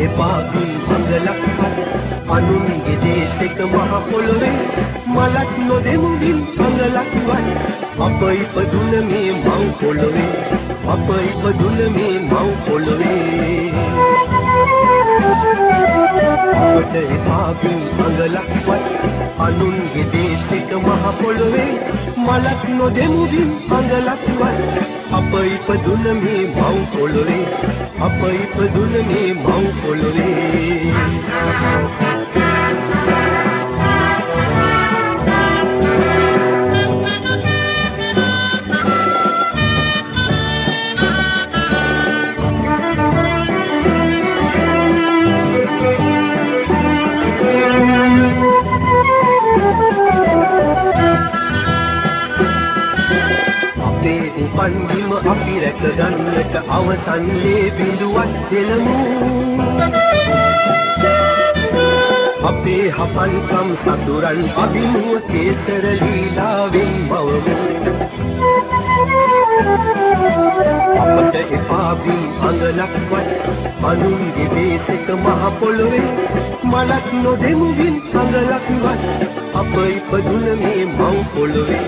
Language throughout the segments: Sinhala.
එපා ගුල් මඟලක් අනුන්ගේ දේශක මහ පොළොවේ මලක් නොදෙමු වින් මඟලක් වත් අප ඉපදුන මේ මව් පොළොවේ අප ඉපදුන මේ මව් පොළොවේ. අපට එපා ගුල් මඟලක් වත් අනුන්ගේ දේශක මහ පොළොවේ මලක් නොදෙමු වින් මඟලක් වත් අප ඉපදුන මේ මව් පොළොවේ අප ඉපදුන මේ මව් පොළොවේ. පන්දිම අපි රැක ගන්නට අවසන්ලේ බිඳුවක් දෙලමු අපේ හපන්කම් සතුරන් අභිමුව කේසර ලීලාවෙන් මවමු අපට එපා බින් අඟලක්වත් අනුන්ගේ දේශක මහ පොළොවේ මලක් නොදෙමු වින් අඟලක්වත් අප ඉපදුන මේ මව් පොළොවේ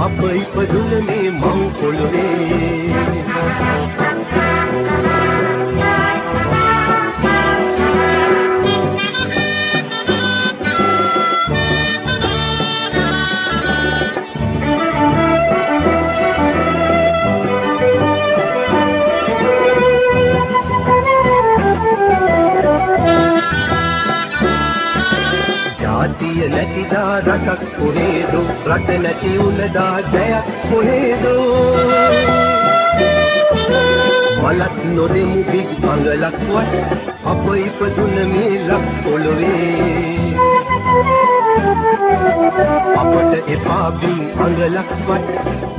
අප ඉපදුන මේ මව් පොළොවේ. නැතිදා රටක් කොහේදෝ රට නැති උනදා ජයක් කොහේදෝ මලක් නොදෙමු බිග් මංගලක්වත් අප ඉපදුන මේ ලක් පොළොවේ. අපට එපා බින් අඟලක්වත්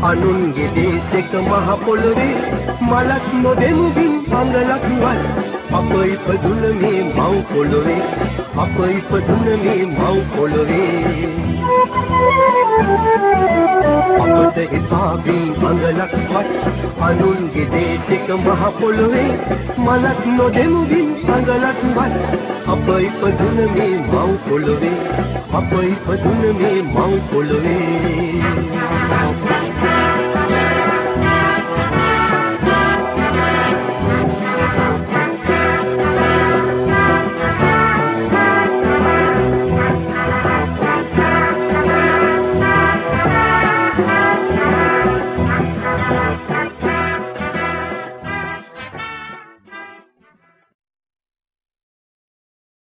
අනුන්ගේ දේශක මහ පොළොවේ මලක් නොදෙමු බින් අඟලක්වත් අප ඉපදුන මේ මව් පොළොවේ අප ඉපදුන මේ මව් පොළොවේ. අපට එපා බින් අඟලක්වත් අනුන්ගේ දේශක මහ පොළොවේ මලක් නොදෙමු බින් අඟලක්වත් අප ඉපදුන මේ මව් පොළොවේ අප ඉපදුන මේ මව් පොළොවේ.